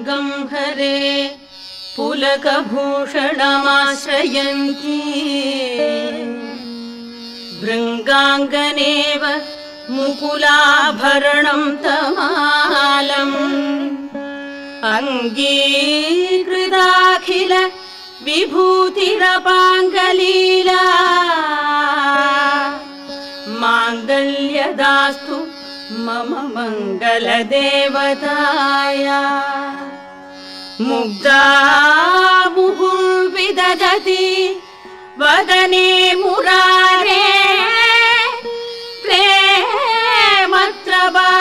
अङ्गम् हरे पुलकभूषणमाश्रयन्ती। भृङ्गाङ्गनेव मुकुलाभरणम् तमालम्। अङ्गीकृताखिल विभूतिरपाङ्गलीला। माङ्गल्यदास्तु मम मङ्गलदेवताया मुग्धा मुहुर्विदधति। वदने मुरारे प्रेमत्र वा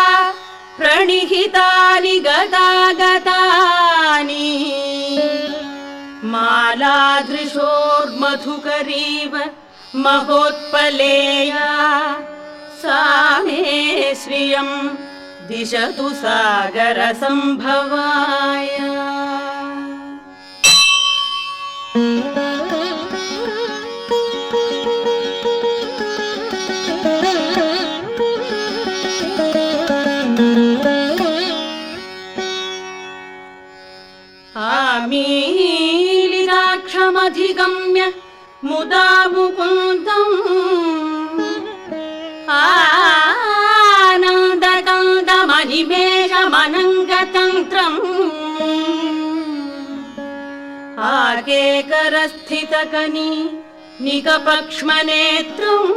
प्रणिहितानि गतागतानि मालादृशोर्मधुकरीव महोत्पलेया सा मे श्रियम् दिशतु सागरसम्भवाय आमीलिदाक्षमधिगम्य मुदा मुकुन्दम् आनन्दकन्दमनिमेषमनङ्गतन्त्रम् आकेकरस्थितकनि निकपक्ष्मनेत्रम्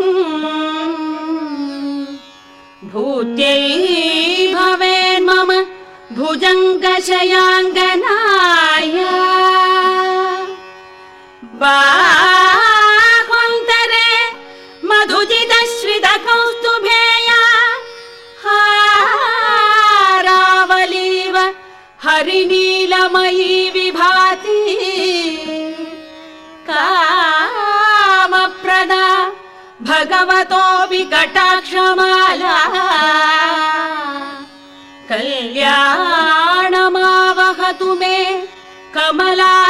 भूत्यै भवेन्मम भुजङ्गशयाङ्गनाय कामप्रदा भगवतोऽपि कटाक्षमाला कल्याणमावहतु मे कमलालयाय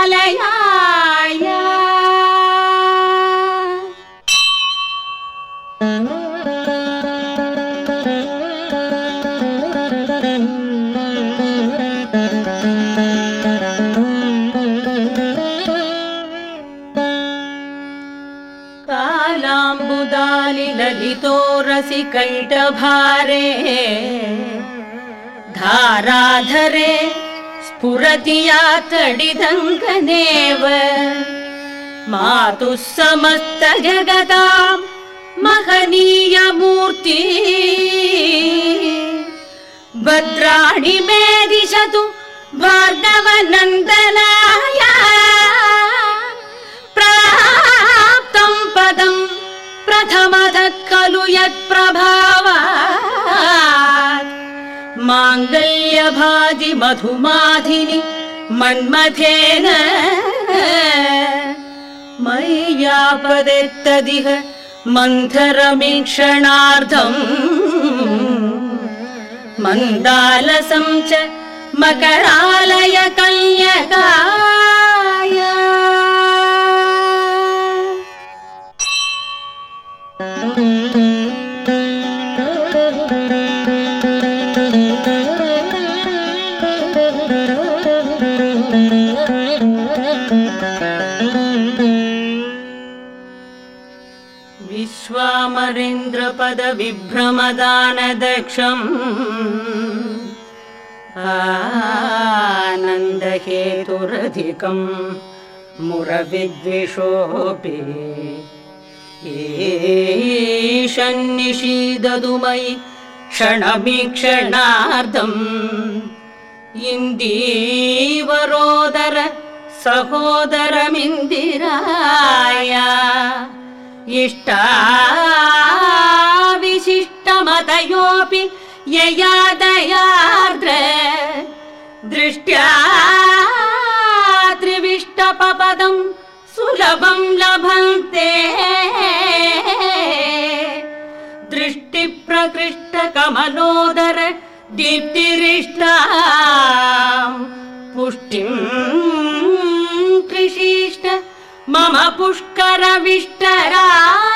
कालाम्बुदालिललितो रसिकैटभारे धाराधरे स्फुरति या तडिदङ्गनेव। मातुः समस्तजगताम् महनीयमूर्ति भद्राणि मे दिशतु भार्गवनन्दनाय माङ्गल्यभाजि मधुमाधिनि मन्मथेन। मय्यापदेत्तदिह मन्थरमीक्षणार्धम् मन्दालसं च मकरालय विश्वामरेन्द्रपदविभ्रमदानदक्षम्। आनन्दहेतुरधिकम् मुरविद्विषोऽपि। ईशन्निषीदतु मयि क्षणमीक्षणार्धम् इन्दीवरोदर सहोदरमिन्दिराय इष्टा विशिष्टमतयोऽपि यया दयार्द्र दृष्ट्या त्रिविष्टपदम् सुलभम् लभन्ते। दृष्टिप्रकृष्टकमलोदर दीप्तिरिष्टा मम